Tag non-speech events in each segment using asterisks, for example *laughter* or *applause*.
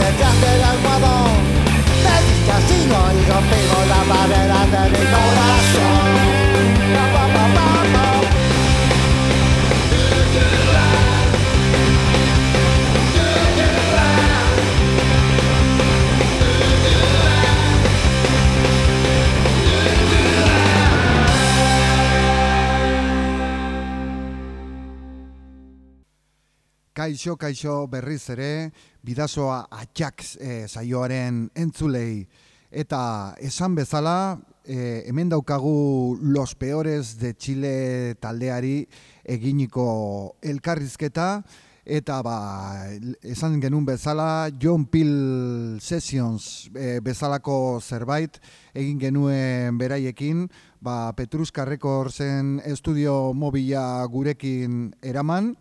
detrás del almohadón Me dice así, lo oigo, pido la barrera de mi corazón. Kaixo, kaixo berriz ere, bidazoa atxak e, saioaren entzulei. Eta esan bezala, e, hemen daukagu Los Peores de Chile taldeari eginiko elkarrizketa, eta ba, esan genuen bezala, John Peel Sessions e, bezalako zerbait egin genuen beraiekin, ba, Petruska Recordsen estudio mobila gurekin eraman,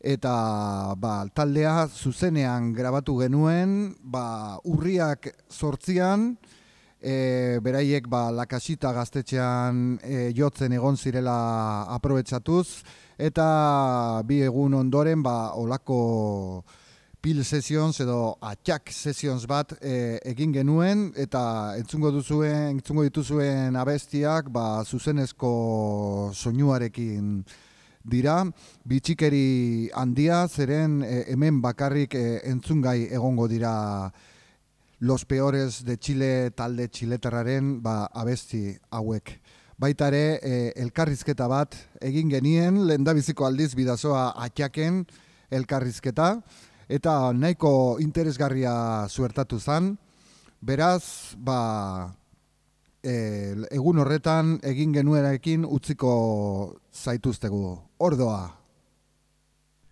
eta ba, taldea zuzenean grabatu genuen, ba, urriak sortzian, e, beraiek ba, lakasita gaztetxean e, jotzen egon zirela aprobetsatuz, eta bi egun ondoren ba, olako pil sessions edo atxak sessions bat e, egin genuen, eta entzungo, duzuen, entzungo dituzuen abestiak ba, zuzenezko soinuarekin dira bitxikeri handia zeren e, hemen bakarrik e, entzungai egongo dira Los Peores de Chile talde txiletarraren ba, abesti hauek. Baita ere, e, elkarrizketa bat egin genien, lehen biziko aldiz bidazoa atxaken elkarrizketa, eta nahiko interesgarria zuertatu zen. Beraz, ba, e, egun horretan egin genuenekin utziko zaituztegu. Ordoa.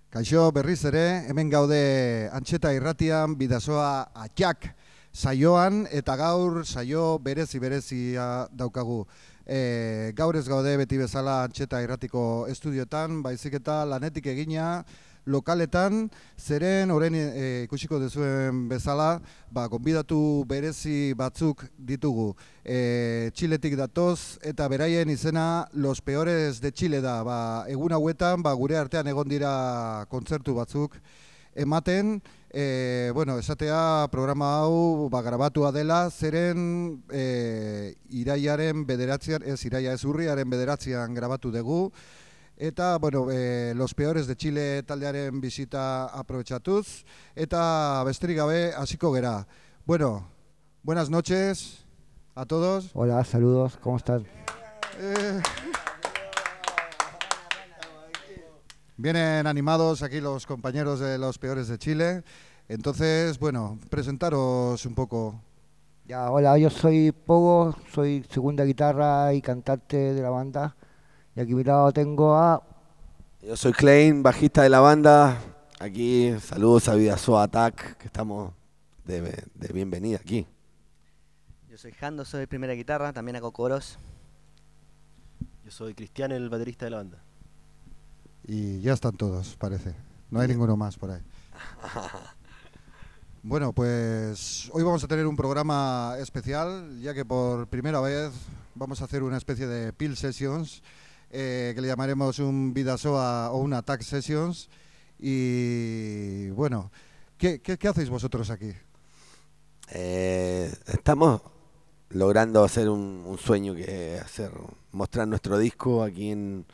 Kaixo berriz ere, hemen gaude antxeta irratian bidazoa atxak saioan eta gaur saio berezi berezia daukagu. E, gaur ez gaude beti bezala antxeta irratiko estudiotan, baizik eta lanetik egina, lokaletan, zeren orain e, ikusiko dezuen bezala, ba, konbidatu berezi batzuk ditugu. E, Txiletik datoz eta beraien izena Los Peores de Chile da. Ba, egun hauetan, ba, gure artean egon dira kontzertu batzuk ematen, e, bueno, esatea programa hau ba, grabatua dela, zeren e, iraiaren bederatzean, ez iraia ez urriaren bederatzean grabatu dugu, Eta, bueno, eh, los peores de Chile taldearen bizita aprovechatuz. Eta besterik gabe, hasiko gera. Bueno, buenas noches a todos. Hola, saludos, ¿cómo están? Eh, vienen animados aquí los compañeros de los peores de Chile. Entonces, bueno, presentaros un poco. Ya, hola, yo soy Pogo, soy segunda guitarra y cantante de la banda. Y aquí a mi lado tengo a... Yo soy Klein, bajista de la banda. Aquí saludos a Vidasoa Attack, que estamos de, de, bienvenida aquí. Yo soy Jando, soy primera guitarra, también hago coros. Yo soy Cristian, el baterista de la banda. Y ya están todos, parece. No hay ninguno más por ahí. *laughs* Bueno, pues hoy vamos a tener un programa especial, ya que por primera vez vamos a hacer una especie de pill sessions eh, que le llamaremos un Vidasoa o un Attack Sessions. Y bueno, ¿qué, qué, hacéis vosotros aquí? Eh, estamos logrando hacer un, sueño que hacer mostrar nuestro disco aquí en,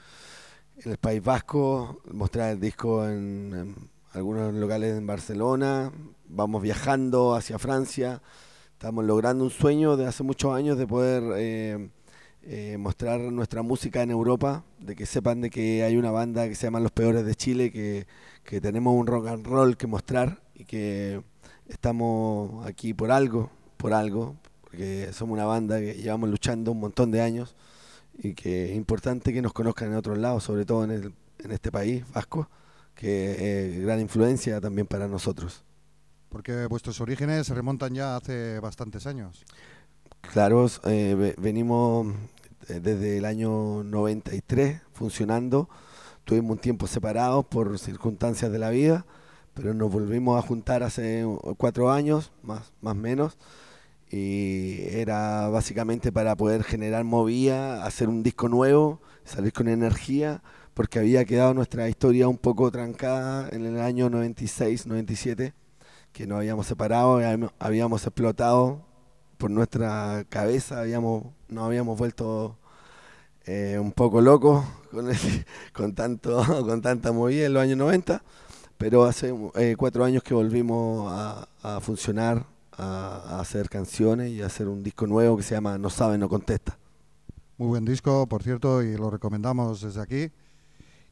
el País Vasco, mostrar el disco en, algunos locales en Barcelona, vamos viajando hacia Francia, estamos logrando un sueño de hace muchos años de poder eh, eh, mostrar nuestra música en Europa, de que sepan de que hay una banda que se llama Los Peores de Chile, que, tenemos un rock and roll que mostrar y que estamos aquí por algo, por algo, porque somos una banda que llevamos luchando un montón de años y que es importante que nos conozcan en otros lados, sobre todo en, el, en este país vasco, que es gran influencia también para nosotros. Porque vuestros orígenes se remontan ya hace bastantes años. Claro, eh, venimos desde el año 93 funcionando. Tuvimos un tiempo separados por circunstancias de la vida, pero nos volvimos a juntar hace cuatro años, más más menos, y era básicamente para poder generar movida, hacer un disco nuevo, salir con energía, porque había quedado nuestra historia un poco trancada en el año 96, 97, que nos habíamos separado, habíamos explotado por nuestra cabeza, habíamos, nos habíamos vuelto eh, un poco locos con, *laughs* con, tanto, *laughs* con tanta movida en los años 90, pero hace eh, cuatro años que volvimos a, funcionar, a, hacer canciones y a hacer un disco nuevo que se llama No sabe, no contesta. Muy buen disco, por cierto, y lo recomendamos desde aquí.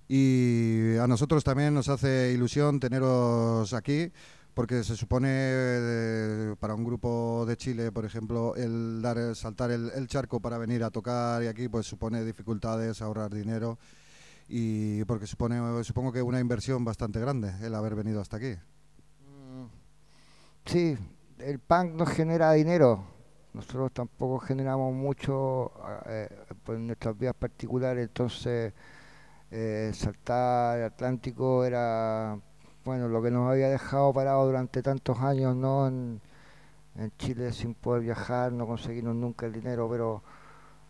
Y a nosotros también nos hace ilusión teneros aquí, porque se supone para un grupo de Chile, por ejemplo, el dar saltar el, charco para venir a tocar y aquí pues supone dificultades, ahorrar dinero y porque supone supongo que una inversión bastante grande el haber venido hasta aquí. Mm, Sí, el punk nos genera dinero. Nosotros tampoco generamos mucho eh, por nuestras vías particulares, entonces eh, saltar el Atlántico era bueno lo que nos había dejado parado durante tantos años, ¿no? En, Chile sin poder viajar, no conseguimos nunca el dinero, pero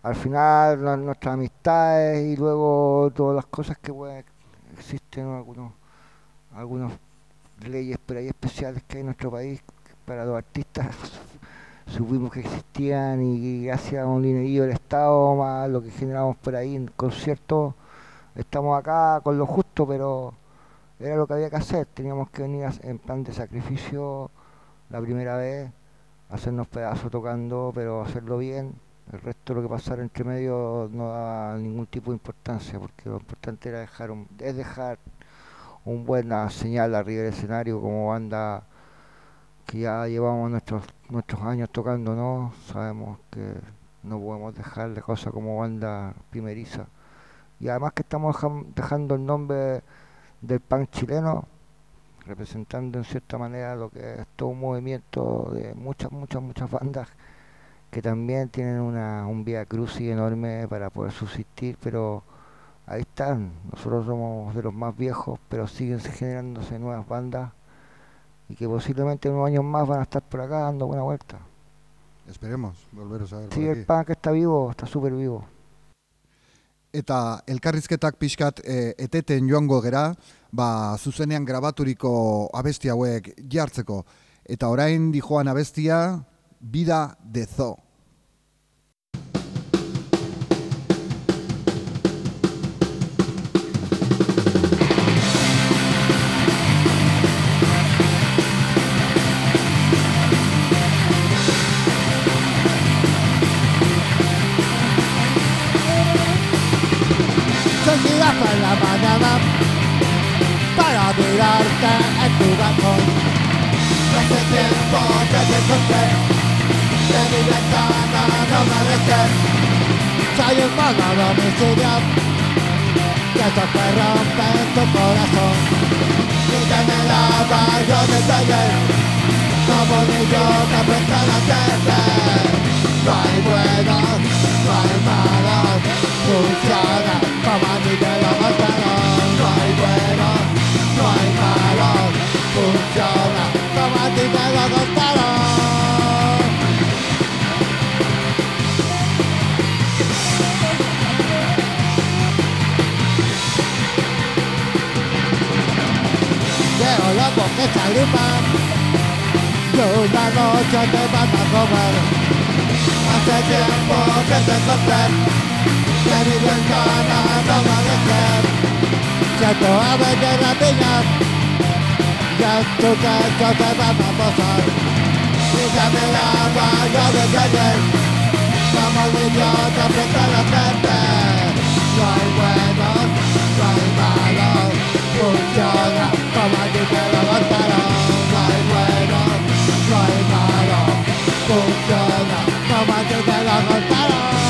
al final nuestras amistades y luego todas las cosas que pues, existen algunos algunos leyes por ahí especiales que hay en nuestro país para los artistas *laughs* supimos que existían y gracias a un dinerillo del Estado más lo que generamos por ahí en conciertos estamos acá con lo justo pero era lo que había que hacer teníamos que venir en plan de sacrificio la primera vez hacernos pedazos tocando pero hacerlo bien el resto lo que pasara entre medio no daba ningún tipo de importancia porque lo importante era dejar un, es dejar un buena señal arriba del escenario como banda que ya llevamos nuestros nuestros años tocando, ¿no? Sabemos que no podemos dejar la cosa como banda primeriza. Y además que estamos dejan- dejando el nombre del punk chileno, representando en cierta manera lo que es todo un movimiento de muchas, muchas, muchas bandas que también tienen una, un vía crucis enorme para poder subsistir, pero ahí están. Nosotros somos de los más viejos, pero siguen generándose nuevas bandas y que posiblemente en unos años más van a estar por acá dando buena vuelta. Esperemos volveros a ver Sí, el aquí. punk está vivo, está súper vivo. Eta elkarrizketak pixkat e, eteten joango gera, ba, zuzenean grabaturiko abesti hauek jartzeko. Eta orain dijoan abestia, Vida de Zo. gioca perché la terra Fai buono, fai male Funziona come mi della mattera Fai buono, fai male Funziona come mi della mattera Pero loco una noche te van a comer. Hace tiempo que te encontré, que mi ventana no va a dejar. Siento aves de rapiñas, y en tu techo te van a posar. Y ya me daba yo desde ayer, como un idiota frente a la frente. No hay buenos, no hay malos, funciona como a ti te lo contaron. No hay buenos, no hay malos, funciona como a ti te lo contaron. No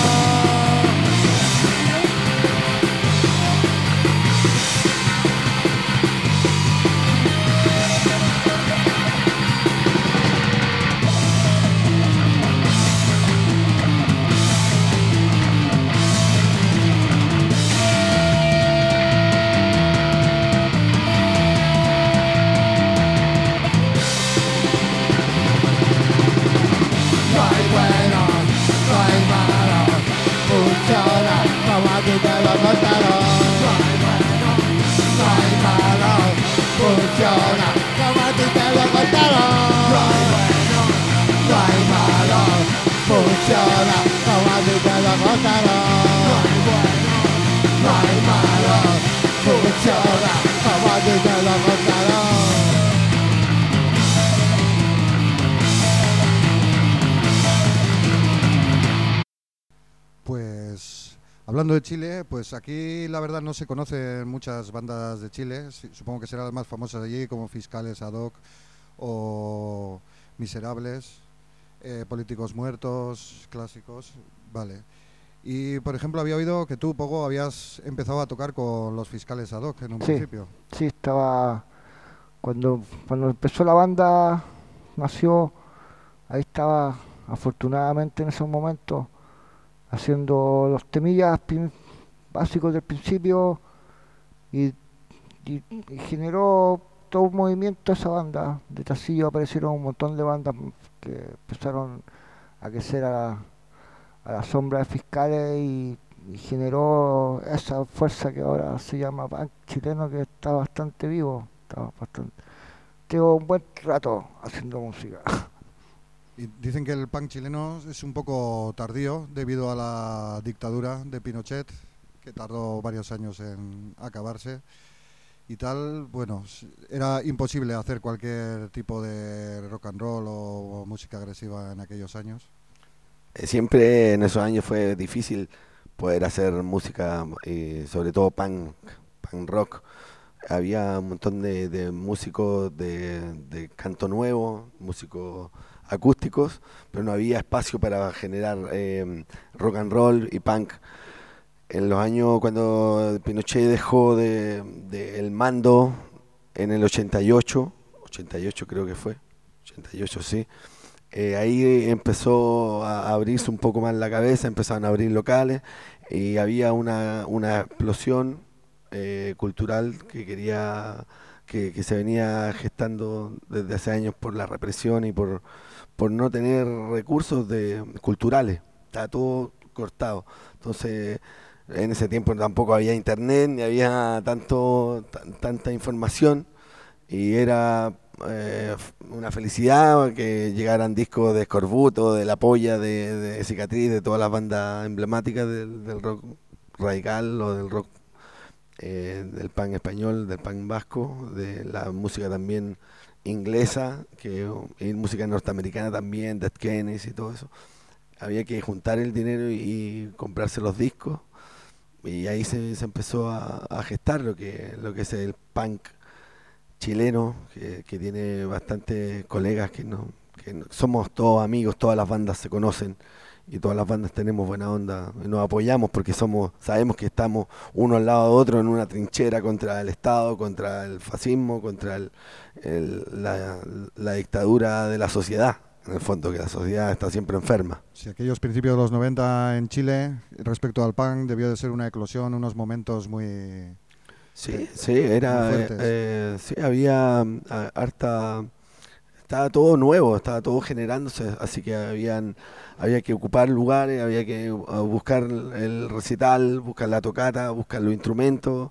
Hablando de Chile, pues aquí la verdad no se conocen muchas bandas de Chile. Supongo que serán las más famosas allí, como Fiscales Ad hoc o Miserables, eh, Políticos Muertos, clásicos. Vale. Y por ejemplo, había oído que tú, Pogo, habías empezado a tocar con los Fiscales Ad hoc en un Sí. principio. Sí, estaba. Cuando, cuando empezó la banda, nació, ahí estaba, afortunadamente en esos momentos, haciendo los temillas básicos del principio y, generó todo un movimiento esa banda. De Tacillo aparecieron un montón de bandas que empezaron a crecer a la, sombra de fiscales y, y generó esa fuerza que ahora se llama punk chileno que está bastante vivo. Está bastante. Tengo un buen rato haciendo música. *laughs* Y dicen que el punk chileno es un poco tardío debido a la dictadura de Pinochet, que tardó varios años en acabarse. Y tal, bueno, era imposible hacer cualquier tipo de rock and roll o música agresiva en aquellos años. Eh, Siempre en esos años fue difícil poder hacer música, y sobre todo punk, punk rock. Había un montón de, de músicos de, de canto nuevo, músicos acústicos, pero no había espacio para generar eh, rock and roll y punk. En los años cuando Pinochet dejó de, de el mando en el 88, 88 creo que fue, 88 sí, eh, ahí empezó a abrirse un poco más la cabeza, empezaron a abrir locales y había una, una explosión eh, cultural que quería que, que se venía gestando desde hace años por la represión y por, por no tener recursos de, culturales. Estaba todo cortado. Entonces, en ese tiempo tampoco había internet, ni había tanto, tan- tanta información y era eh, una felicidad que llegaran discos de Escorbuto, de La Polla, de, de Cicatriz, de todas las bandas emblemáticas del, del rock radical o del rock eh, del pan español, del pan vasco, de la música también inglesa, que, y música norteamericana también, Dead Kennedys y todo eso. Había que juntar el dinero y, comprarse los discos y ahí se, empezó a, gestar lo que, lo que es el punk chileno, que, tiene bastantes colegas que no, que somos todos amigos, todas las bandas se conocen y todas las bandas tenemos buena onda y nos apoyamos porque somos, sabemos que estamos uno al lado de otro en una trinchera contra el Estado, contra el fascismo, contra el- el- la, la dictadura de la sociedad, en el fondo, que la sociedad está siempre enferma. Si aquellos principios de los 90 en Chile, respecto al punk, debió de ser una eclosión, unos momentos muy... Sí, sí, era, eh, eh, sí, había mm, harta, estaba todo nuevo, estaba todo generándose, así que habían, había que ocupar lugares, había que uh, buscar el recital, buscar la tocata, buscar los instrumentos,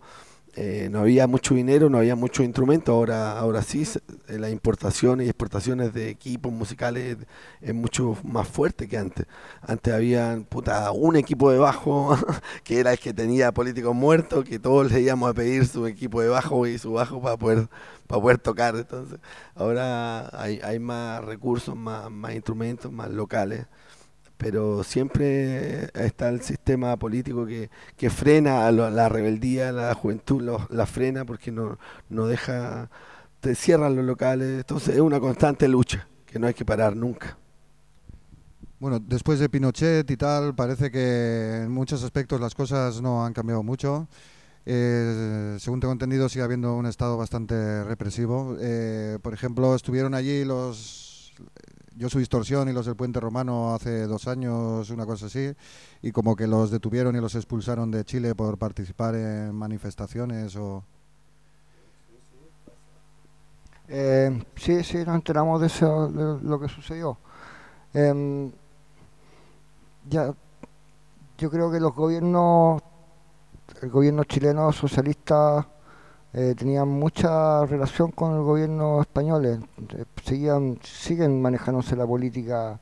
eh, no había mucho dinero, no había mucho instrumento, ahora, ahora sí, eh, las importaciones y exportaciones de equipos musicales es mucho más fuerte que antes. Antes había puta, un equipo de bajo *laughs* que era el que tenía políticos muertos, que todos le íbamos a pedir su equipo de bajo y su bajo para poder, para poder tocar. Entonces, ahora hay, hay más recursos, más, más instrumentos, más locales, pero siempre está el sistema político que, que frena a lo- la rebeldía, la juventud, lo- la frena porque no, no deja, te cierran los locales. Entonces, es una constante lucha que no hay que parar nunca. Bueno, después de Pinochet y tal, parece que en muchos aspectos las cosas no han cambiado mucho. Eh, según tengo entendido, sigue habiendo un estado bastante represivo. Eh, por ejemplo, estuvieron allí los Yo soy Distorsión y los del Puente Romano hace dos años, una cosa así, y como que los detuvieron y los expulsaron de Chile por participar en manifestaciones o... Eh, sí, sí, nos enteramos de, eso, de lo que sucedió. Em, ya, yo creo que los gobiernos, el gobierno chileno socialista eh, tenían mucha relación con el gobierno español. eh, seguían, siguen manejándose la política,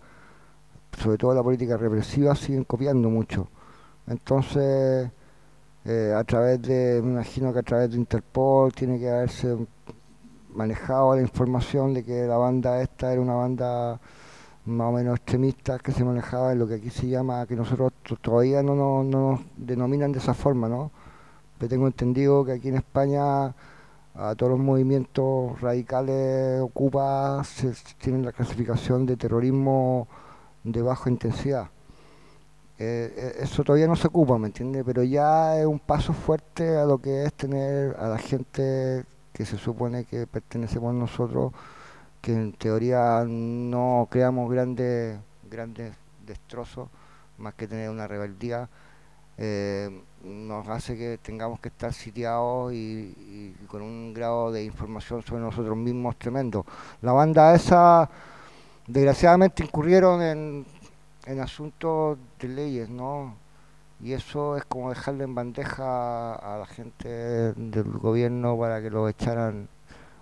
sobre todo la política represiva, siguen copiando mucho. Entonces, eh, a través de, me imagino que a través de Interpol tiene que haberse manejado la información de que la banda esta era una banda más o menos extremistas que se manejaban en lo que aquí se llama, que nosotros todavía no, no nos denominan de esa forma, ¿no? Pero tengo entendido que aquí en España a todos los movimientos radicales ocupa se, tienen la clasificación de terrorismo de baja intensidad. Eh, eh, eso todavía no se ocupa, ¿me entiendes? Pero ya es un paso fuerte a lo que es tener a la gente que se supone que pertenecemos nosotros, que en teoría no creamos grandes, grandes destrozos, más que tener una rebeldía, eh, nos hace que tengamos que estar sitiados y, con un grado de información sobre nosotros mismos tremendo. La banda esa, desgraciadamente, incurrieron en, en asuntos de leyes, ¿no? Y eso es como dejarle en bandeja a la gente del gobierno para que lo echaran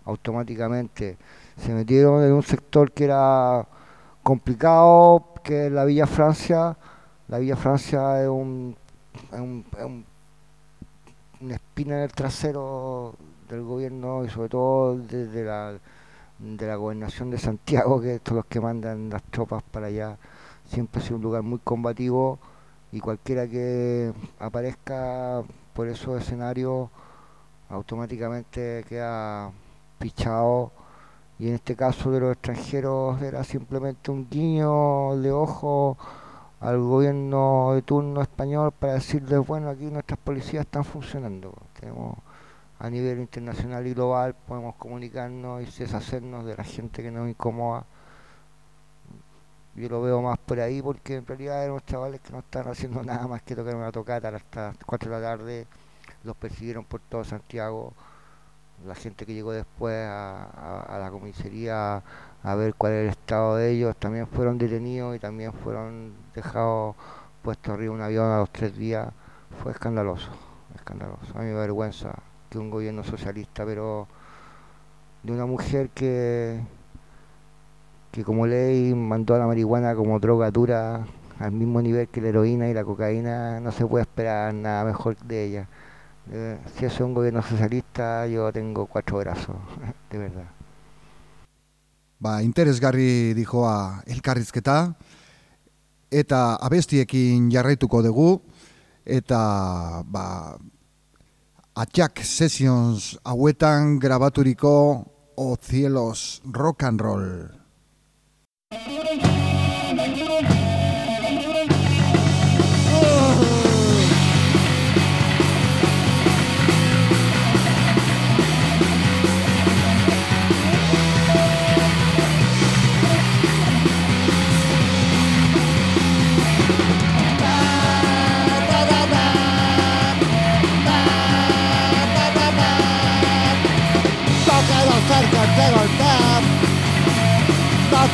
automáticamente. Se metieron en un sector que era complicado, que es la Villa Francia. La Villa Francia es un, es un- es un- una espina en el trasero del gobierno y sobre todo desde la, de la gobernación de Santiago, que son los que mandan las tropas para allá. Siempre ha sido un lugar muy combativo y cualquiera que aparezca por esos escenarios automáticamente queda pichado y en este caso de los extranjeros era simplemente un guiño de ojo al gobierno de turno español para decirles bueno aquí nuestras policías están funcionando tenemos a nivel internacional y global podemos comunicarnos y deshacernos de la gente que nos incomoda yo lo veo más por ahí porque en realidad eran unos chavales que no están haciendo nada más que tocar una tocata. Hasta las 4 de la tarde los persiguieron por todo Santiago. La gente que llegó después a, a- a la comisaría a ver cuál era el estado de ellos. También fueron detenidos y también fueron dejados puestos arriba de un avión a los tres días. Fue escandaloso escandaloso. A mí me vergüenza que un gobierno socialista pero de una mujer que que como ley mandó a la marihuana como droga dura al mismo nivel que la heroína y la cocaína no se puede esperar nada mejor de ella. Eh, si eso es un gobierno socialista, yo tengo cuatro brazos, *laughs* de verdad. Ba, interesgarri dijoa elkarrizketa, eta abestiekin jarraituko dugu, eta ba, Atxak Sessions hauetan grabaturiko O Cielos Rock and Roll.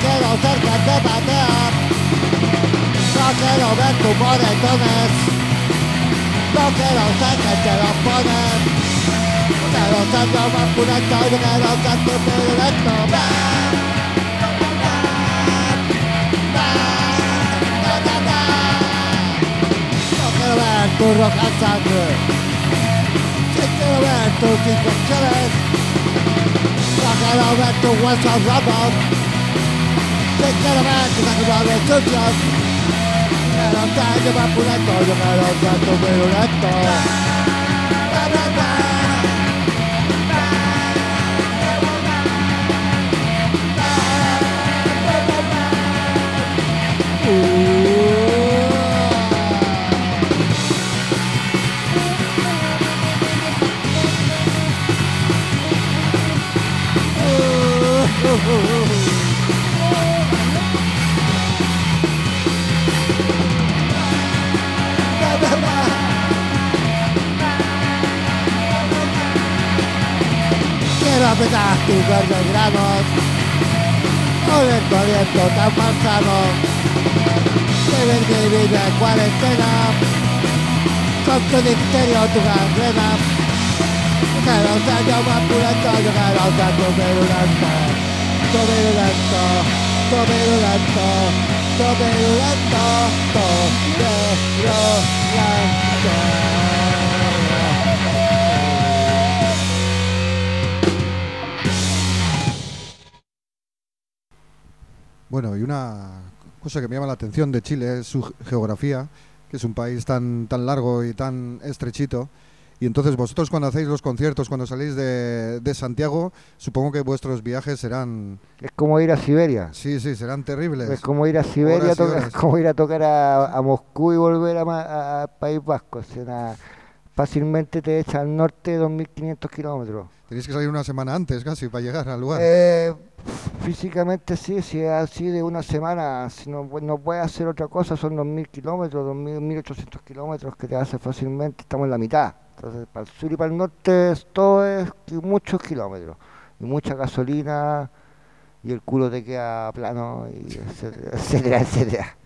Rockero zerkan de batean Rockero bertu moretonez Rockero zerkan txeloponen Zero zer roman purenta Gero zer tu piruretno Baaaaaa Turrok átszállő Kikkor a vertó, kikkor csövez Rakál a vertó, volt a rabab tus huesos rotos Te quiero ver tus animales sucios Quiero ser yo Quiero apretar tus verdes granos Oler tu aliento tan malsano Beber mi vida en cuarentena Con tu dicterio, tu gangrena Quiero ser yo más pulento Yo quiero ser tu virulento Tu virulento Tu virulento Tu virulento Tu virulento Bueno, y una cosa que me llama la atención de Chile es su ge- geografía, que es un país tan, tan largo y tan estrechito. Y entonces vosotros cuando hacéis los conciertos, cuando salís de, de Santiago, supongo que vuestros viajes serán, Es como ir a Siberia. sí, sí, serán terribles. Es como ir a Siberia, Horas y a tocar- horas. *laughs* como ir a tocar a, a Moscú y volver a- a País Vasco. O sea, fácilmente te echa al norte 2.500 kilómetros. Tenéis que salir una semana antes casi para llegar al lugar. Eh, físicamente sí, si es así de una semana, si no, no puedes hacer otra cosa, son 2.000 kilómetros, 2.000, 1.800 kilómetros que te hace fácilmente, estamos en la mitad. Entonces, para el sur y para el norte todo es muchos kilómetros y mucha gasolina y el culo te queda plano y etcétera, *laughs* etcétera, etcétera.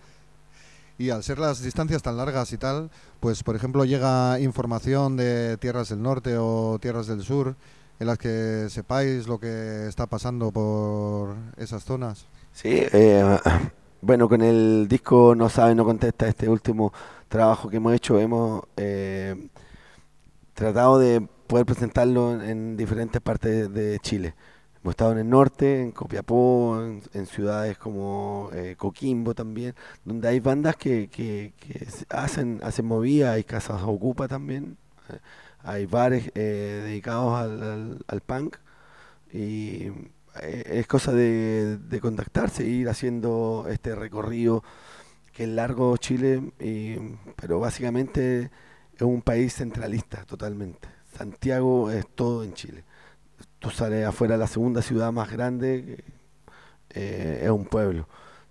Y al ser las distancias tan largas y tal, pues por ejemplo llega información de tierras del norte o tierras del sur en las que sepáis lo que está pasando por esas zonas. Sí, eh, bueno, con el disco No sabe, no contesta, este último trabajo que hemos hecho, hemos eh, tratado de poder presentarlo en, en diferentes partes de, Chile. Hemos estado en el norte, en Copiapó, en, en ciudades como eh, Coquimbo también, donde hay bandas que, que- que hacen, hacen movida, hay casas ocupa también, eh, hay bares eh, dedicados al, al- punk y eh, es cosa de, de contactarse, ir haciendo este recorrido que es largo Chile, y- pero básicamente es un país centralista totalmente. Santiago es todo en Chile. Tú sales afuera, la segunda ciudad más grande eh, es un pueblo.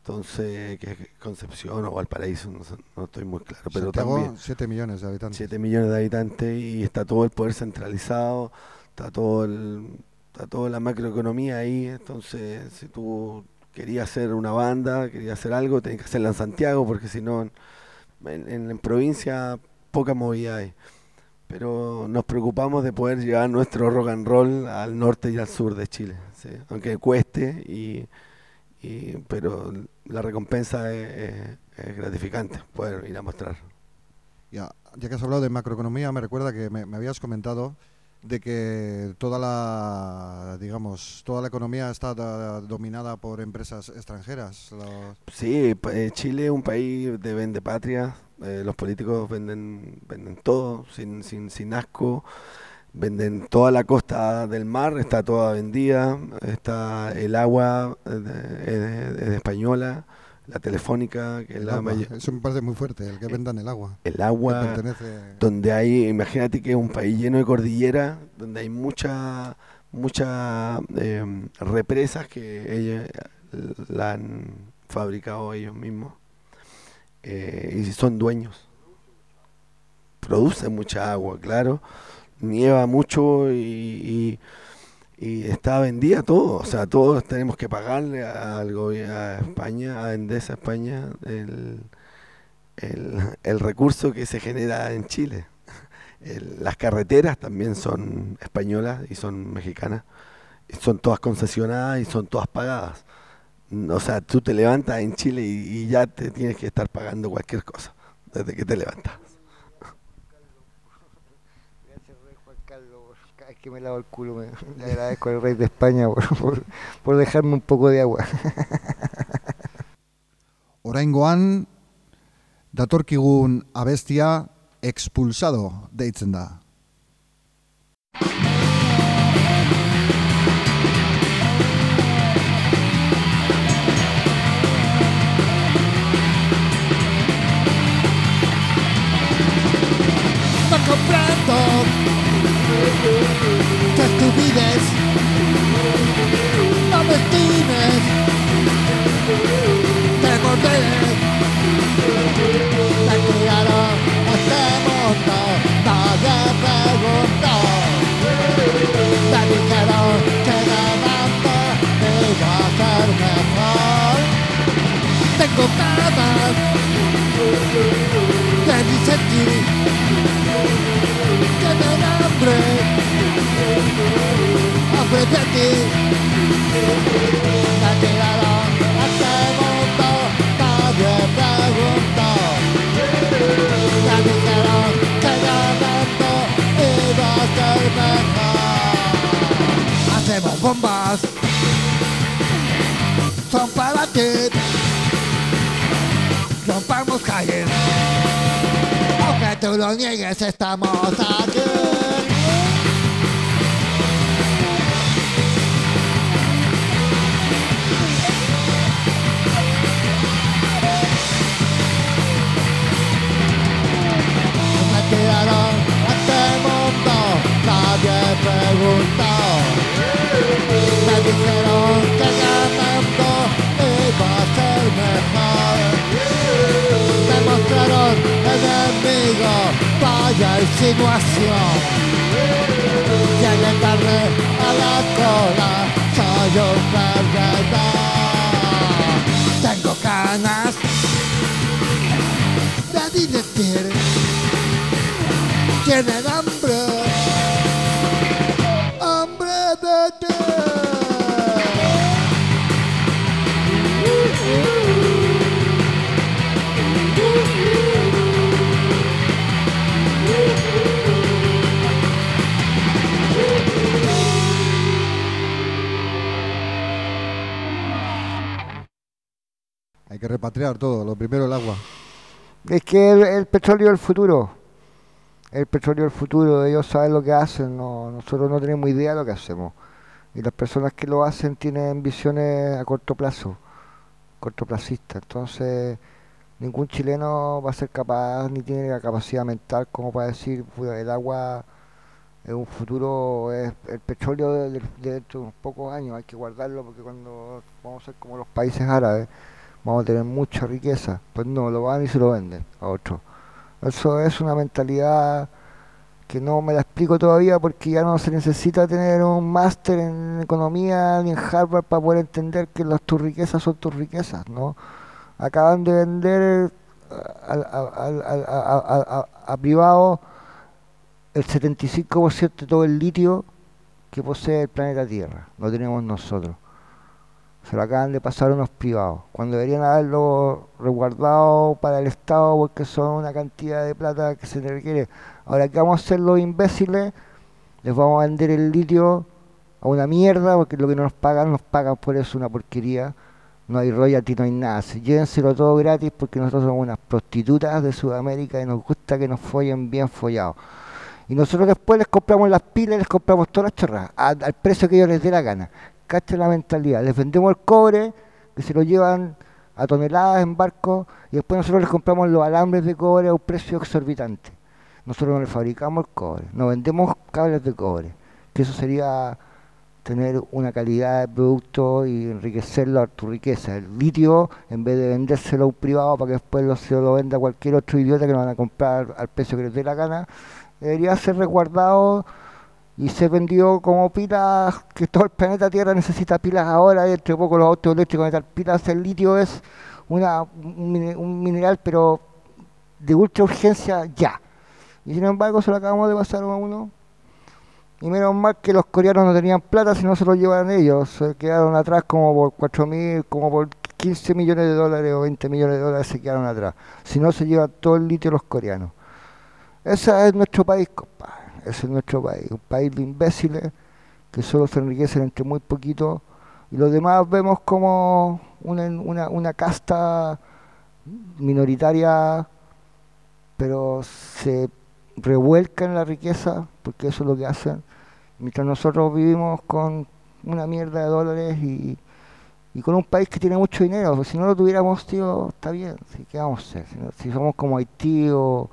Entonces, que es Concepción o Valparaíso, no, no estoy muy claro, pero Santiago, también 7 millones de habitantes. 7 millones de habitantes y está todo el poder centralizado, está todo el, está toda la macroeconomía ahí, entonces si tú querías hacer una banda, querías hacer algo, tenías que hacerla en Santiago, porque si no, en, en- en provincia poca movilidad hay. Pero nos preocupamos de poder llevar nuestro rock and roll al norte y al sur de Chile, ¿sí? aunque cueste, y, y- pero la recompensa es, es- es gratificante poder ir a mostrar. Ya, ya que has hablado de macroeconomía, me recuerda que me, me habías comentado de que toda la, digamos, toda la economía está da- dominada por empresas extranjeras. Los- Sí, eh, Chile es un país de vende patria, eh, los políticos venden, venden todo sin, sin, sin asco, venden toda la costa del mar, está toda vendida, está el agua eh, de- es española, la telefónica, que es el la agua. mayor- Eso me parece muy fuerte, el que vendan el agua. el agua, pertenece... donde hay, imagínate que es un país lleno de cordillera, donde hay mucha, mucha em, represas que ellos la han fabricado ellos mismos eh, y son dueños. Producen mucha agua, claro, nieva mucho y, está vendida todo, o sea, todos tenemos que pagarle al a España, a Endesa España, el, recurso que se genera en Chile. Las carreteras también son españolas y son mexicanas. Son todas concesionadas y son todas pagadas. O sea, tú te levantas en Chile y ya te tienes que estar pagando cualquier cosa desde que te levantas. Vez que me lavo el culo, me- *laughs* le agradezco al rey de España por, por, por dejarme un poco de agua. *laughs* Oraingoan, datorkigun abestia expulsado deitzen da. Tú lo Tengo ganas repatriar todo, lo primero el agua. Es que el, petróleo es el futuro. El petróleo es el futuro. Ellos saben lo que hacen. No, nosotros no tenemos idea de lo que hacemos. Y las personas que lo hacen tienen visiones a corto plazo, cortoplacistas. Entonces, ningún chileno va a ser capaz ni tiene la capacidad mental como para decir "Puta, el agua es un futuro, es el petróleo de, de- de dentro de unos pocos años. Hay que guardarlo porque cuando vamos a ser como los países árabes, vamos a tener mucha riqueza. Pues no, lo van y se lo venden a otros. Eso es una mentalidad que no me la explico todavía porque ya no se necesita tener un máster en economía ni en Harvard para poder entender que las tus riquezas son tus riquezas, ¿no? Acaban de vender al- al- al- al- a, a- a- privados el 75% de todo el litio que posee el planeta Tierra, lo tenemos nosotros. Se lo acaban de pasar unos privados, cuando deberían haberlo resguardado para el Estado porque son una cantidad de plata que se requiere. Ahora, ¿qué vamos a hacer los imbéciles? Les vamos a vender el litio a una mierda porque lo que no nos pagan, nos pagan por eso una porquería. No hay royalty, no hay nada. Se- Llévenselo todo gratis porque nosotros somos unas prostitutas de Sudamérica y nos gusta que nos follen bien follados. Y nosotros después les compramos las pilas y les compramos todas las chorradas a- al precio que ellos les dé la gana. Cacha la mentalidad. Les vendemos el cobre, que se lo llevan a toneladas en barcos, y después nosotros les compramos los alambres de cobre a un precio exorbitante. Nosotros no le fabricamos el cobre, no vendemos cables de cobre, que eso sería tener una calidad de producto y enriquecerlo a tu riqueza. El litio, en vez de vendérselo a un privado para que después lo, se lo venda cualquier otro idiota que lo van a comprar al precio que les dé la gana, debería ser resguardado y ser vendido como pilas, que todo el planeta Tierra necesita pilas ahora, entre poco los autos eléctricos necesitan pilas, el litio es una, un, un mineral pero de ultra urgencia ya. Y sin embargo se lo acabamos de pasar a uno. Y menos mal que los coreanos no tenían plata si no se lo llevaran ellos. Se quedaron atrás como por 4 mil, como por 15 millones de dólares o 20 millones de dólares se quedaron atrás. Si no se llevan todo el litio los coreanos. Ese es nuestro país, compadre. Es nuestro país. Un país de imbéciles que solo se enriquecen entre muy poquitos. Y los demás vemos como una, una, una casta minoritaria, pero se revuelca en la riqueza, porque eso es lo que hacen. Mientras nosotros vivimos con una mierda de dólares y, y con un país que tiene mucho dinero. porque si no lo tuviéramos, tío, está bien. ¿Qué vamos a hacer? Si, no- si somos como Haití o,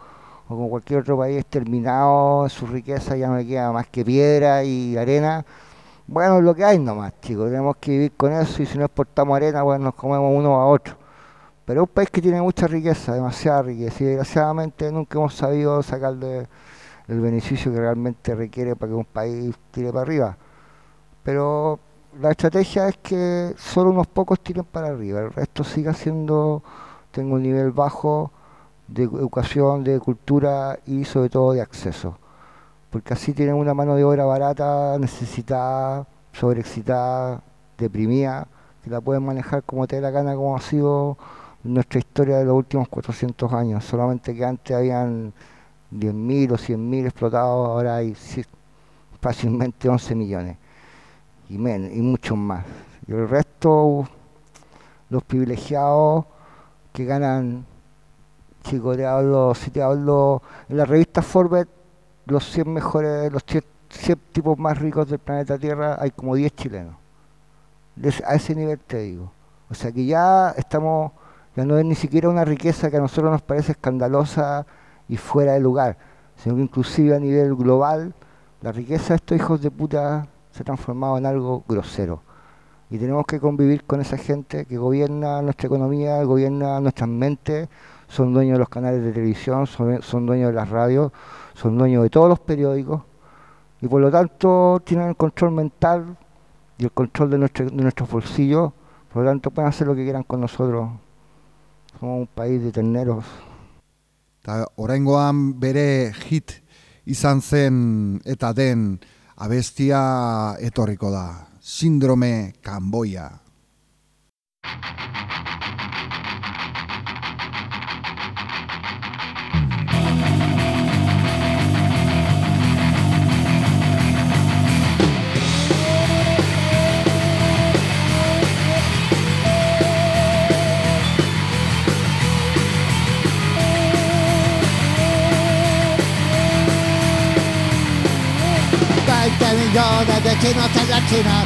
o como cualquier otro país exterminado en su riqueza, ya no le queda más que piedra y arena. Bueno, lo que hay nomás, chicos. Tenemos que vivir con eso y si no exportamos arena, bueno, nos comemos uno a otro. Pero es un país que tiene mucha riqueza, demasiada riqueza, y desgraciadamente nunca hemos sabido sacarle el beneficio que realmente requiere para que un país tire para arriba. Pero la estrategia es que solo unos pocos tiren para arriba, el resto siga siendo, tenga un nivel bajo de educación, de cultura y sobre todo de acceso. Porque así tienen una mano de obra barata, necesitada, sobreexcitada, deprimida, que la pueden manejar como te dé la gana, como ha sido nuestra historia de los últimos 400 años. Solamente que antes habían 10.000 o 100.000 explotados, ahora hay ci- fácilmente 11 millones y, men- y muchos más. Y el resto, los privilegiados que ganan chico, te hablo, si te hablo, en la revista Forbes, los 100 mejores, los 100, 100 tipos más ricos del planeta Tierra, hay como 10 chilenos. A ese nivel te digo. O sea que ya estamos, ya no es ni siquiera una riqueza que a nosotros nos parece escandalosa y fuera de lugar, sino que inclusive a nivel global, la riqueza de estos hijos de puta se ha transformado en algo grosero. Y tenemos que convivir con esa gente que gobierna nuestra economía, gobierna nuestras mentes, son dueños de los canales de televisión, son, dueños de las radios, son dueños de todos los periódicos y por lo tanto tienen el control mental y el control de, nuestro, de nuestros bolsillos, por lo tanto pueden hacer lo que quieran con nosotros. Somos un país de terneros. Oraingoan bere hit izan zen eta den abestia etorriko da. Sindrome Kamboia. Veinte millones de chinos en la China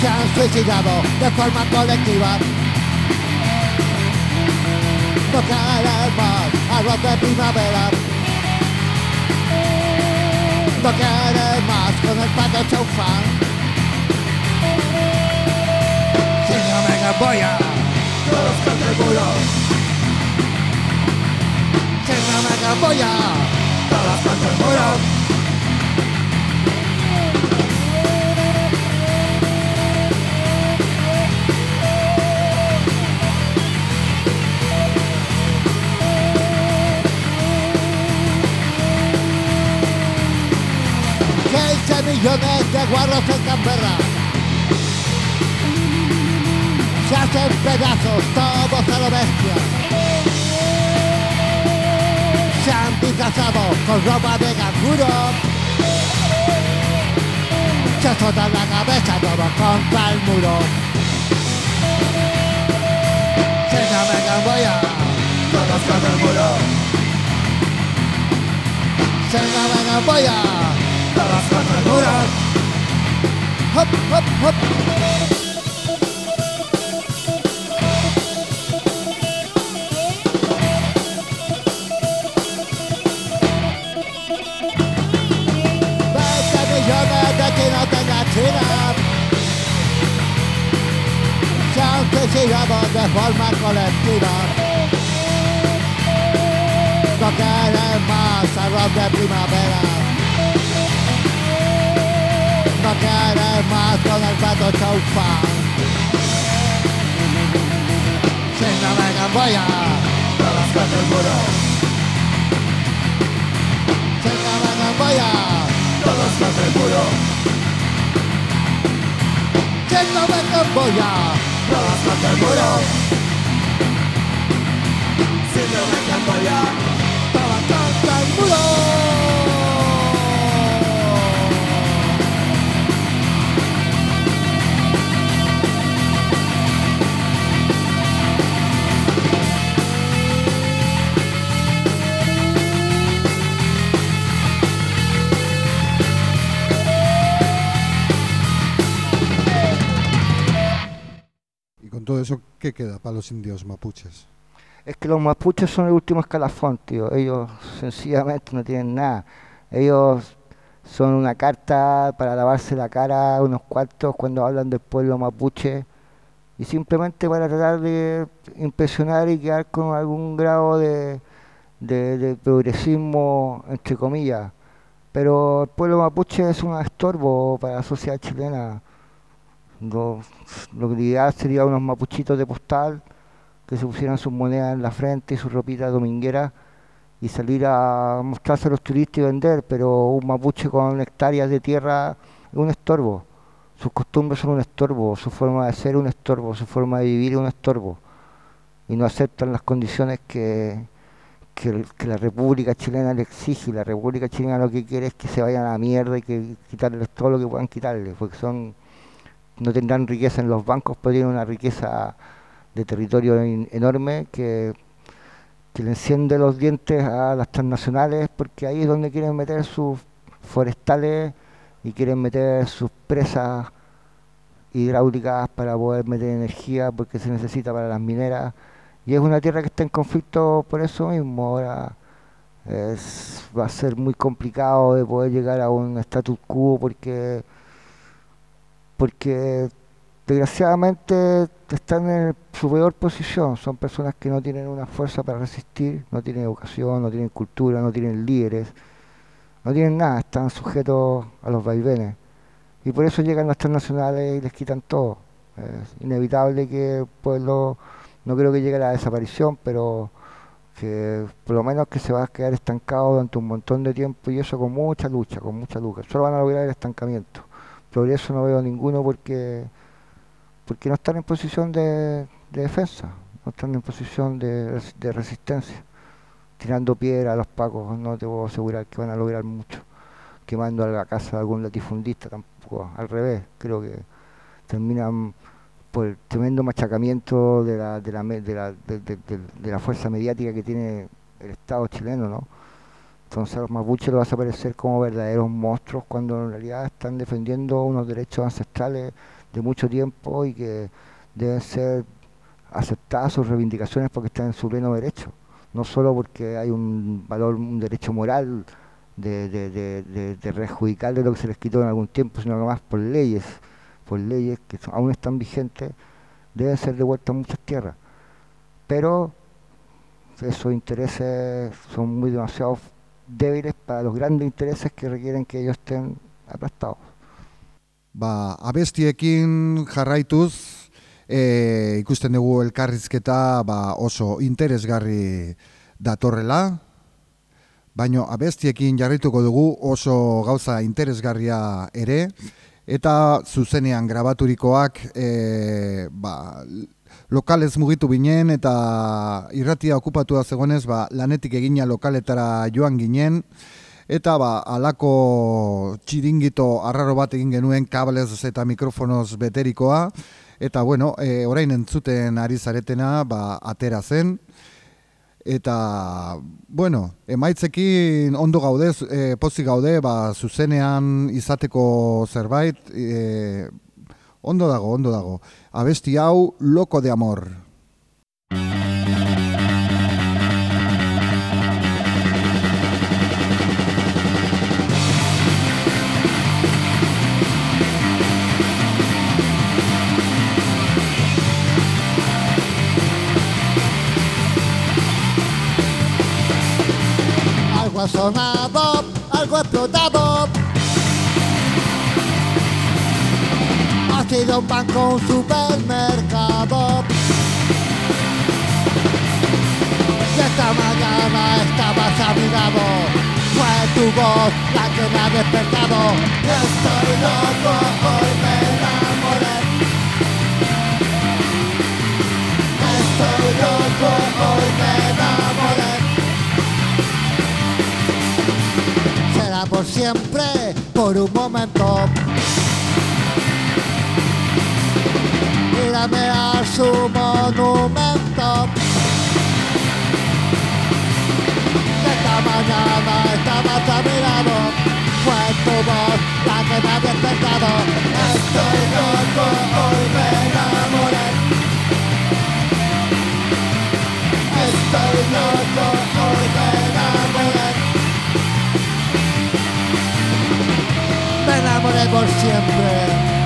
se han suicidado de forma colectiva. No queremos más arroz de primavera. No queremos más con el pato chaufán. Si no me gamboya, todos contra el muro. Si no me Quince millones de guarros en Canberra. Se hacen pedazos todos a lo bestia Se han disfrazado con ropa de canguro Se azotan la cabeza todos contra el muro Se no me Camboya Todos contra el muro Se no me Camboya Todos contra el muro Hop, hop, hop suicidado de forma colectiva. No quieren más arroz de primavera. No quieren más con el pato chaufán. Si no me Camboya, todos contra el muro. Si no me Camboya, todos contra el muro. Si no me Camboya, Todas las categorías Sin ¿qué queda para los indios mapuches? Es que los mapuches son el último escalafón, tío. Ellos sencillamente no tienen nada. Ellos son una carta para lavarse la cara unos cuantos cuando hablan del pueblo mapuche y simplemente para tratar de impresionar y quedar con algún grado de, de- de progresismo, entre comillas. Pero el pueblo mapuche es un estorbo para la sociedad chilena. Lo, que ideal sería unos mapuchitos de postal que se pusieran sus monedas en la frente y su ropita dominguera y salir a mostrarse a los turistas y vender, pero un mapuche con hectáreas de tierra es un estorbo. Sus costumbres son un estorbo, su forma de ser un estorbo, su forma de vivir un estorbo. Y no aceptan las condiciones que, que, que la República Chilena le exige. La República Chilena lo que quiere es que se vayan a la mierda y que quitarles todo lo que puedan quitarles, porque son no tendrán riqueza en los bancos, pero tienen una riqueza de territorio enorme que, que le enciende los dientes a las transnacionales porque ahí es donde quieren meter sus forestales y quieren meter sus presas hidráulicas para poder meter energía porque se necesita para las mineras. Y es una tierra que está en conflicto por eso mismo. Ahora va a ser muy complicado de poder llegar a un status quo porque porque desgraciadamente están en su peor posición. Son personas que no tienen una fuerza para resistir, no tienen educación, no tienen cultura, no tienen líderes, no tienen nada, están sujetos a los vaivenes. Y por eso llegan las transnacionales y les quitan todo. Es inevitable que el pueblo, no creo que llegue a la desaparición, pero que por lo menos que se va a quedar estancado durante un montón de tiempo y eso con mucha lucha, con mucha lucha. Solo van a lograr el estancamiento. Progreso no veo ninguno porque porque no están en posición de, de defensa, no están en posición de, res- de resistencia. Tirando piedra a los pacos, no te puedo asegurar que van a lograr mucho. Quemando a la casa de algún latifundista tampoco, al revés, creo que terminan por el tremendo machacamiento de la, de la, de la fuerza mediática que tiene el Estado chileno, ¿no? Entonces los mapuches vas a aparecer como verdaderos monstruos cuando en realidad están defendiendo unos derechos ancestrales de mucho tiempo y que deben ser aceptadas sus reivindicaciones porque están en su pleno derecho. No solo porque hay un valor, un derecho moral de, de, de, de, de lo que se les quitó en algún tiempo, sino que más por leyes, por leyes que aún están vigentes, deben ser devueltas muchas tierras. Pero esos intereses son muy demasiado débiles para los grandes intereses que requieren que ellos estén aplastados. Ba, abestiekin jarraituz, e, ikusten dugu elkarrizketa ba, oso interesgarri datorrela, baino abestiekin jarrituko dugu oso gauza interesgarria ere, eta zuzenean grabaturikoak e, ba, lokalez mugitu binen eta irratia okupatua zegonez ba, lanetik egina lokaletara joan ginen, Eta ba, alako txiringito arraro bat egin genuen kablez eta mikrofonoz beterikoa. Eta bueno, e, orain entzuten ari zaretena, ba, atera zen. Eta, bueno, emaitzekin ondo gaude, e, pozik gaude, ba, zuzenean izateko zerbait, e, ondo dago, ondo dago. Abesti hau, loko de amor. Algo ha sonado, algo ha explotado. Sido un banco, un supermercado. Y esta mañana estabas a mi lado. Fue tu voz la que me ha despertado. Estoy loco, hoy me enamoré. Estoy loco, hoy me enamoré. será por siempre, por un momento. Mírame a su monumento. Esta mañana estabas a mi lado, fue tu voz la que me ha despertado. Estoy loco, hoy me enamoré. Estoy loco, hoy me enamoré. me enamoré por siempre,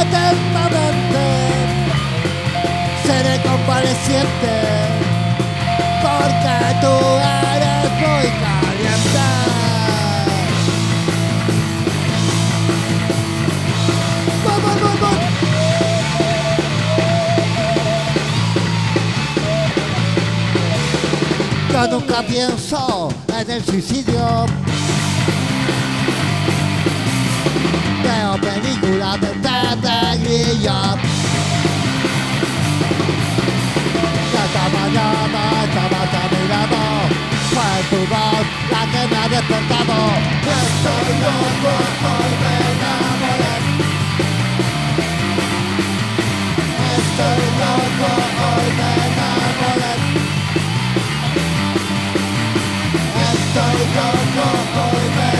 eternamente. Seré convaleciente, porque tú eres muy caliente. Yo nunca pienso en el suicidio. película de Pepe Grillot. Esta mañana estaba caminando, fue tu voz la que me ha despertado. Estoy loco por te enamorar. Estoy loco por te enamorar. Estoy loco por te.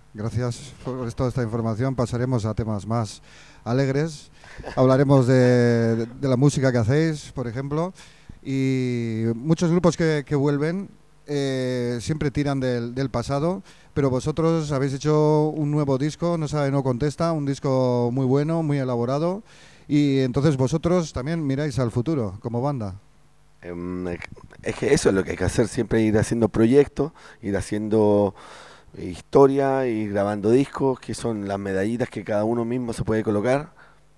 Gracias por toda esta información. Pasaremos a temas más alegres. Hablaremos de, de la música que hacéis, por ejemplo. Y muchos grupos que, que vuelven eh, siempre tiran del, del pasado, pero vosotros habéis hecho un nuevo disco, No sabe, no contesta, un disco muy bueno, muy elaborado. Y entonces vosotros también miráis al futuro como banda. Em, Es que eso es lo que hay que hacer, siempre ir haciendo proyectos, ir haciendo historia, ir grabando discos, que son las medallitas que cada uno mismo se puede colocar,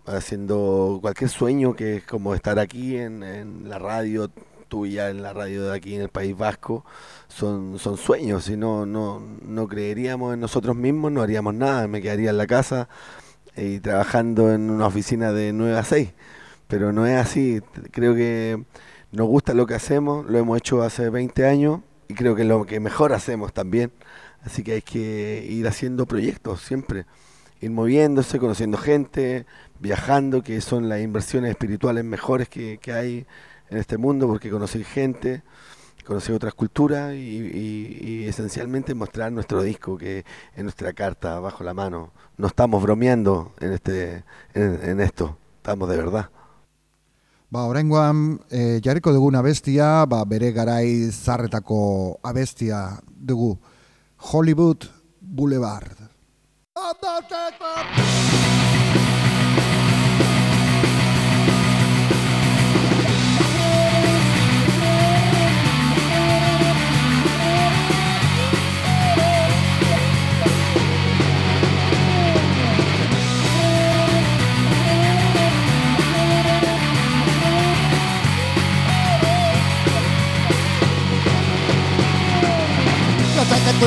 haciendo cualquier sueño que es como estar aquí en, la radio tuya, en la radio de aquí en el País Vasco, son, son sueños, si no, no, no creeríamos en nosotros mismos, no haríamos nada, me quedaría en la casa y trabajando en una oficina de 9 a 6, pero no es así, creo que nos gusta lo que hacemos, lo hemos hecho hace 20 años y creo que lo que mejor hacemos también. Así que hay que ir haciendo proyectos siempre, ir moviéndose, conociendo gente, viajando, que son las inversiones espirituales mejores que, que hay en este mundo, porque conocer gente, conocer otras culturas y, esencialmente mostrar nuestro disco, que es nuestra carta bajo la mano. No estamos bromeando en, este, en, en esto, estamos de verdad. Ba, oraingoan, e, jarriko duguna abestia, ba, bere garai zarretako abestia dugu. Hollywood Boulevard.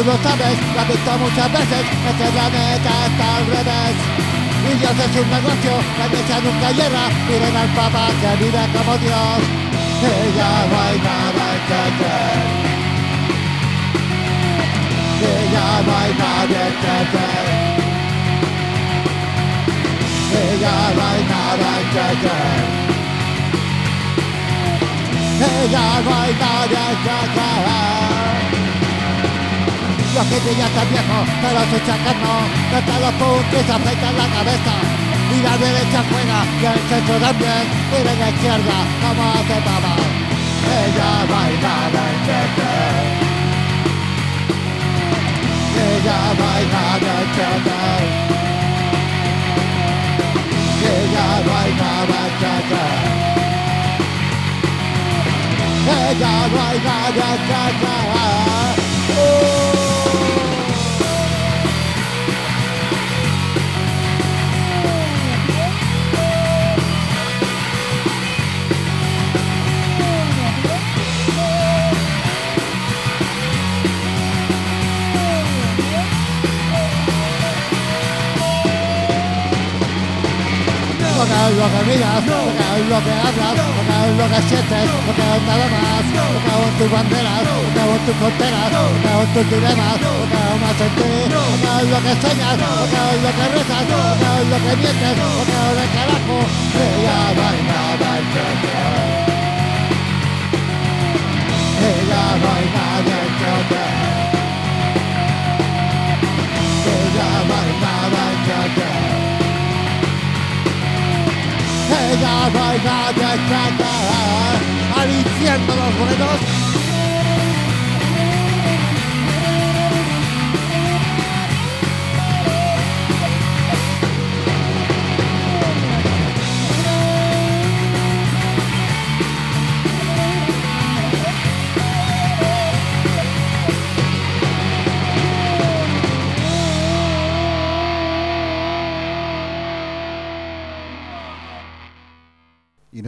no sabe esta que estamos cabeza metezando esta hasta otra vez indias estuvo megatyo que ya nunca llega tienen papá que vida como dios se ya va a bailar te te se ya va a bailar te te se ya va a bailar te te se ya va a bailar te te Los hippies ya están viejos, pero su chacarno No. Están los que se afeitan la cabeza. Y la derecha juega, y el centro también. Y la izquierda, como hace papá Que ya no hay nada que hacer Que ya no hay nada que hacer Que ya no que es lo que miras, lo que es lo que hablas, lo lo que sientes, lo nada más, lo que es tus banderas, lo que es tus fronteras, lo que tus dilemas, lo más en ti, lo que es lo que sueñas, lo que es lo que rezas, lo lo que mientes, lo que carajo, que ya no hay nada en. Ya no hay nada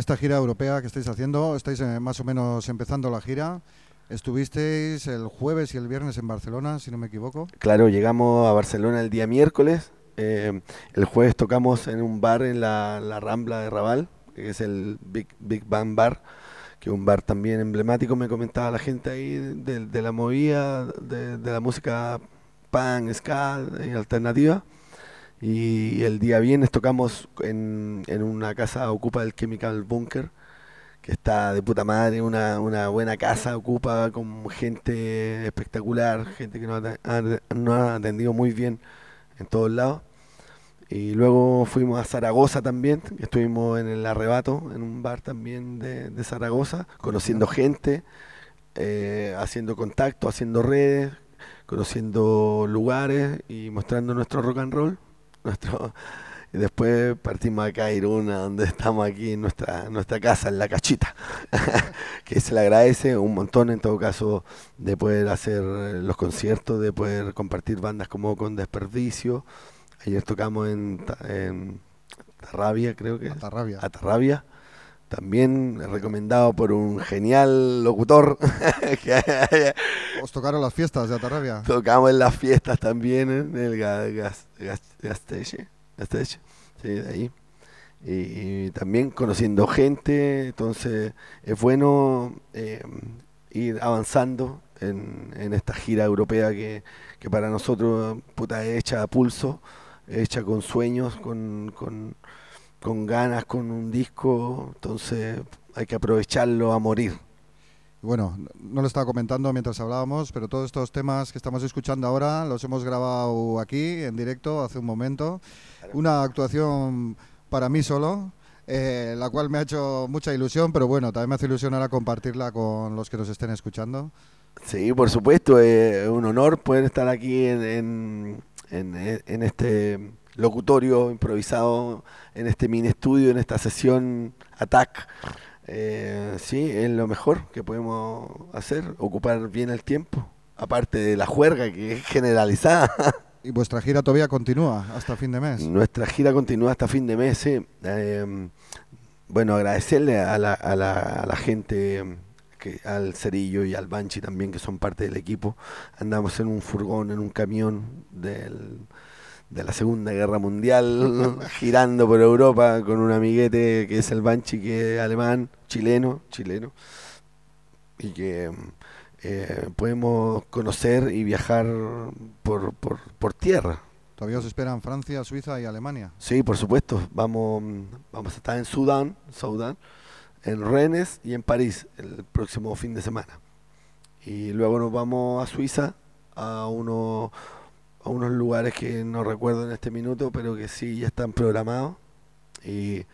esta gira europea que estáis haciendo, estáis eh, más o menos empezando la gira. Estuvisteis el jueves y el viernes en Barcelona, si no me equivoco. Claro, llegamos a Barcelona el día miércoles. eh, el jueves tocamos en un bar en la, la Rambla de Raval, que es el Big, Big Bang Bar, que es un bar también emblemático. Me comentaba la gente ahí de, de la movida, de, de la música punk, ska y alternativa. Y el día viernes tocamos en, en una casa ocupa del Chemical Bunker, que está de puta madre, una, una buena casa ocupa con gente espectacular, gente que nos ha, atendido muy bien en todos lados. Y luego fuimos a Zaragoza también, estuvimos en el Arrebato, en un bar también de, de Zaragoza, conociendo gente, eh, haciendo contacto, haciendo redes, conociendo lugares y mostrando nuestro rock and roll. Nuestro, y después partimos acá a Iruna, donde estamos aquí en nuestra, nuestra casa, en la cachita, *laughs* que se le agradece un montón en todo caso de poder hacer eh, los conciertos, de poder compartir bandas como Con Desperdicio. Ayer tocamos en, en Tarrabia, creo que. Atarrabia. Atarrabia. También recomendado por un genial locutor *laughs* Os tocaron las fiestas de Atarrabia. tocamos en las fiestas también en el Ga- Gas- Gas- Gasteche, Gasteche, sí, de ahí. Y, y también conociendo gente, entonces es bueno eh, ir avanzando en, en esta gira europea que, que para nosotros puta, es hecha a pulso, hecha con sueños, con, con, con ganas, con un disco, entonces hay que aprovecharlo a morir. Bueno, no lo estaba comentando mientras hablábamos, pero todos estos temas que estamos escuchando ahora los hemos grabado aquí en directo hace un momento. Una actuación para mí solo, eh, la cual me ha hecho mucha ilusión, pero bueno, también me hace ilusión ahora compartirla con los que nos estén escuchando. Sí, por supuesto, eh, es un honor poder estar aquí en, en, en- en este locutorio improvisado, en este mini estudio, en esta sesión ATAC. Eh, sí, es lo mejor que podemos hacer, ocupar bien el tiempo, aparte de la juerga que es generalizada. *laughs* Y vuestra gira todavía continúa hasta fin de mes. Nuestra gira continúa hasta fin de mes. sí. Eh, bueno, agradecerle a la, a la, a la gente, que, al Cerillo y al Banchi también, que son parte del equipo. Andamos en un furgón, en un camión del, de la Segunda Guerra Mundial, *laughs* girando por Europa con un amiguete que es el Banchi, que es alemán, chileno, chileno, y que eh, podemos conocer y viajar por, por, por tierra. Todavía os esperan Francia, Suiza y Alemania. Sí, por supuesto. Vamos, vamos a estar en Sudán, Sudán, en Rennes y en París el próximo fin de semana. Y luego nos vamos a Suiza, a, uno, a unos lugares que no recuerdo en este minuto, pero que sí ya están programados. Y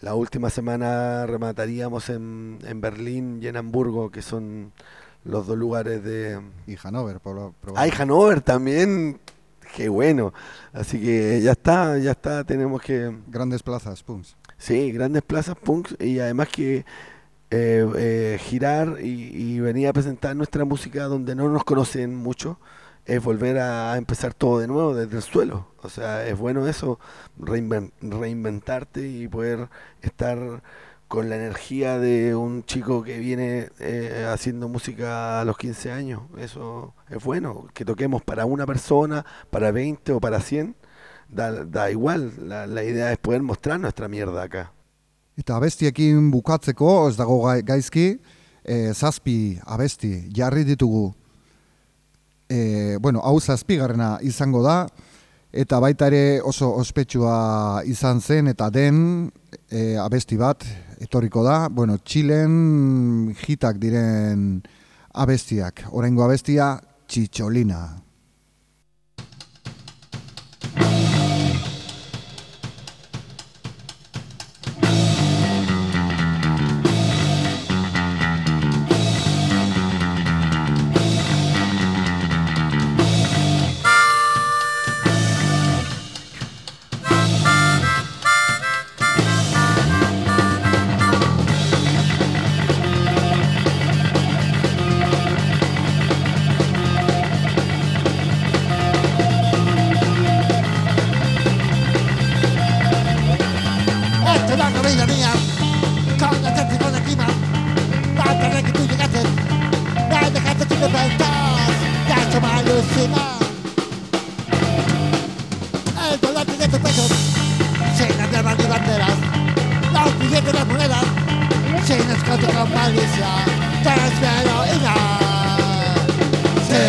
la última semana remataríamos en, en Berlín y en Hamburgo, que son los dos lugares de, Y Hannover, por lo- Hay probablemente. Hanover también, qué bueno. Así que ya está, ya está, tenemos que... Grandes plazas, punks. Sí, grandes plazas punks y además que eh, eh, girar y, y venir a presentar nuestra música donde no nos conocen mucho es volver a empezar todo de nuevo desde el suelo. O sea, es bueno eso, reinven- reinventarte y poder estar con la energía de un chico que viene eh, haciendo música a los 15 años. Eso es bueno, que toquemos para una persona, para 20 o para 100. Da, da igual, la, la idea es poder mostrar nuestra mierda acá. Eta dago e, ditugu. E, bueno, hau zazpigarrena izango da, eta baita ere oso ospetsua izan zen eta den e, abesti bat etorriko da. Bueno, Txilen hitak diren abestiak. Oraingo abestia, Txitxolina. la vida mía Con el tráfico de clima Tanto de que tú llegaste Me dejaste sin defensas Te has hecho mal encima El dolor tiene tus pechos Sin las llamas ni banderas Los billetes de las monedas Sin escote con malicia Te espero y nada. Sí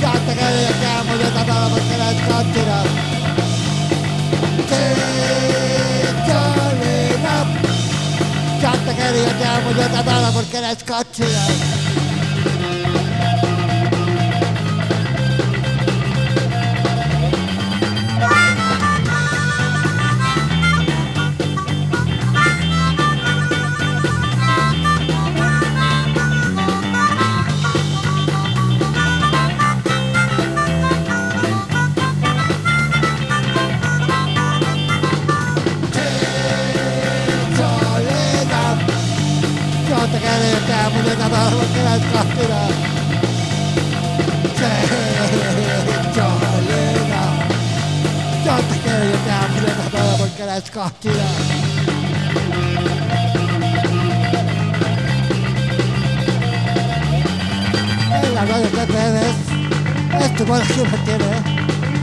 Yo te quería que amo Yo te amaba Yo te quiero, yo te amo, yo te En la radio que tienes, es tu voz que me tiene.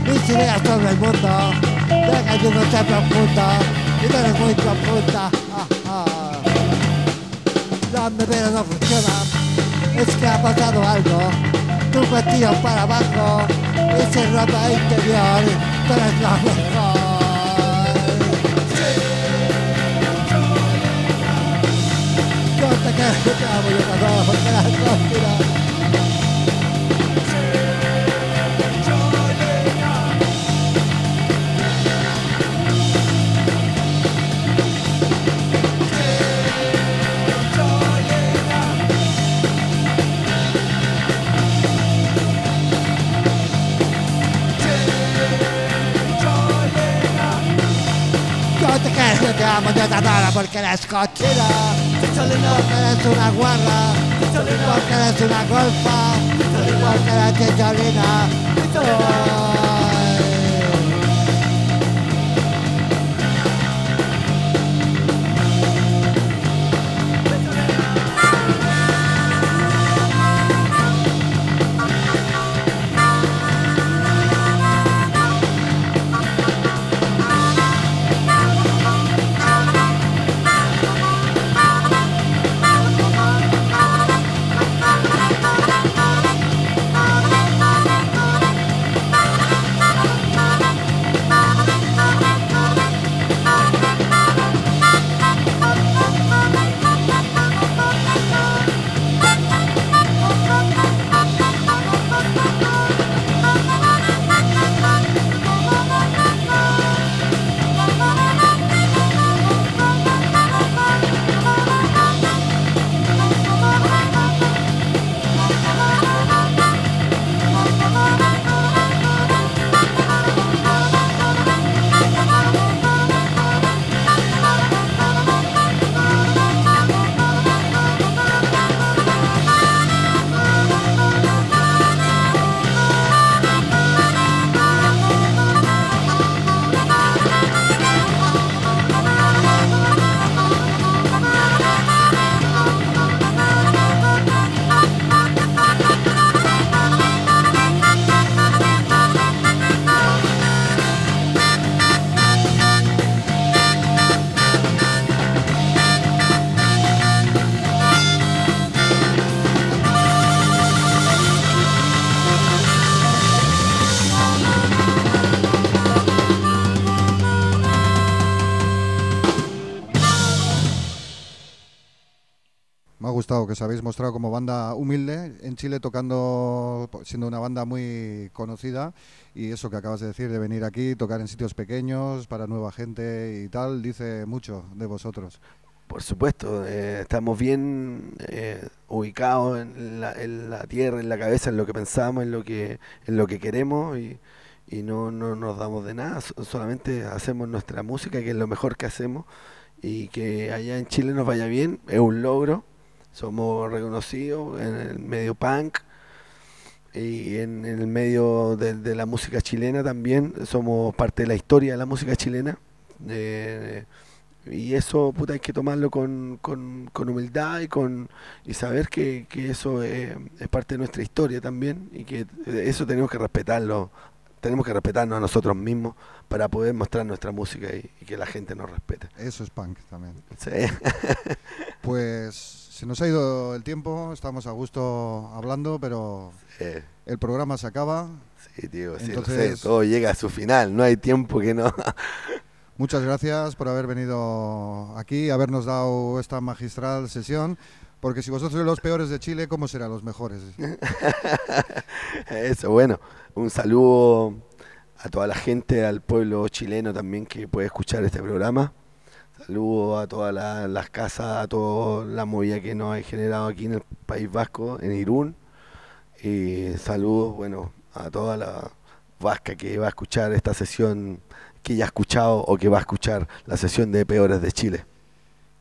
Mis ideas sobre el mundo, deja yo no sé profundo, y tú eres muy profunda. Ah, ah. La nevera no funciona, es que ha pasado algo. Tu vestido para abajo, sin ropa interior, tú eres mejor. Yo te amo, porque eres cochina Porque eres una guarra Porque eres una golfa Porque eres chicholina os habéis mostrado como banda humilde en Chile tocando, siendo una banda muy conocida. Y eso que acabas de decir de venir aquí, tocar en sitios pequeños para nueva gente y tal, dice mucho de vosotros. Por supuesto, eh, estamos bien eh, ubicados en la, en la tierra, en la cabeza, en lo que pensamos, en lo que, en lo que queremos y, y no, no nos damos de nada, so- solamente hacemos nuestra música, que es lo mejor que hacemos, y que allá en Chile nos vaya bien, es un logro, somos reconocidos en el medio punk y en, en el medio de, de la música chilena también, somos parte de la historia de la música chilena, eh, y eso, puta, hay que tomarlo con, con, con humildad y con y saber que, que eso es parte de nuestra historia también y que eso tenemos que respetarlo, tenemos que respetarnos a nosotros mismos para poder mostrar nuestra música y, y que la gente nos respete. Eso es punk también. Sí. *laughs* Pues se nos ha ido el tiempo, estamos a gusto hablando, pero Eh, el programa se acaba. sí, tío, sí, lo Entonces- sé, todo llega a su final, no hay tiempo que no. *laughs* Muchas gracias por haber venido aquí, habernos dado esta magistral sesión, porque si vosotros sois los peores de Chile, ¿cómo serán los mejores? *laughs* Eso, bueno, un saludo a toda la gente, al pueblo chileno también que puede escuchar este programa. Saludo a todas la- las casas, a toda la movida que nos ha generado aquí en el País Vasco, en Irún. Y saludos, bueno, a toda la vasca que va a escuchar esta sesión, que ya ha escuchado o que va a escuchar la sesión de Peores de Chile.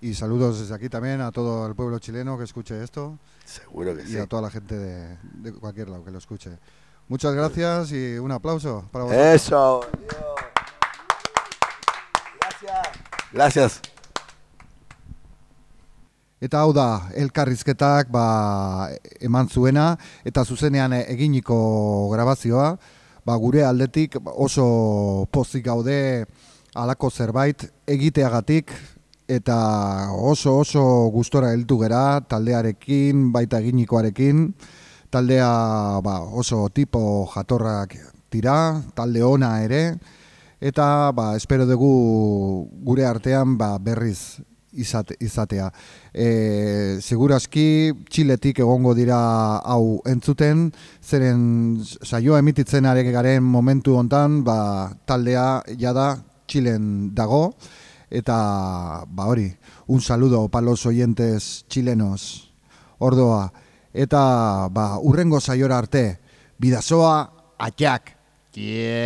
Y saludos desde aquí también a todo el pueblo chileno que escuche esto Seguro que y sí. a toda la gente de, de cualquier lado que lo escuche. Muchas gracias y un aplauso para vosotros. Eso. Gracias. Gracias. Eta hau da, elkarrizketak ba, eman zuena, eta zuzenean eginiko grabazioa, ba, gure aldetik oso pozik gaude alako zerbait egiteagatik, eta oso oso gustora heldu gera taldearekin, baita eginikoarekin, taldea ba, oso tipo jatorrak dira, talde ona ere, eta ba, espero dugu gure artean ba, berriz izate, izatea. E, seguraski Txiletik egongo dira hau entzuten, zeren saioa emititzen are garen momentu hontan, ba, taldea jada Txilen dago, eta ba hori, un saludo para los oyentes chilenos. Ordoa, eta ba, urrengo saiora arte, bidazoa atxak. Yeah.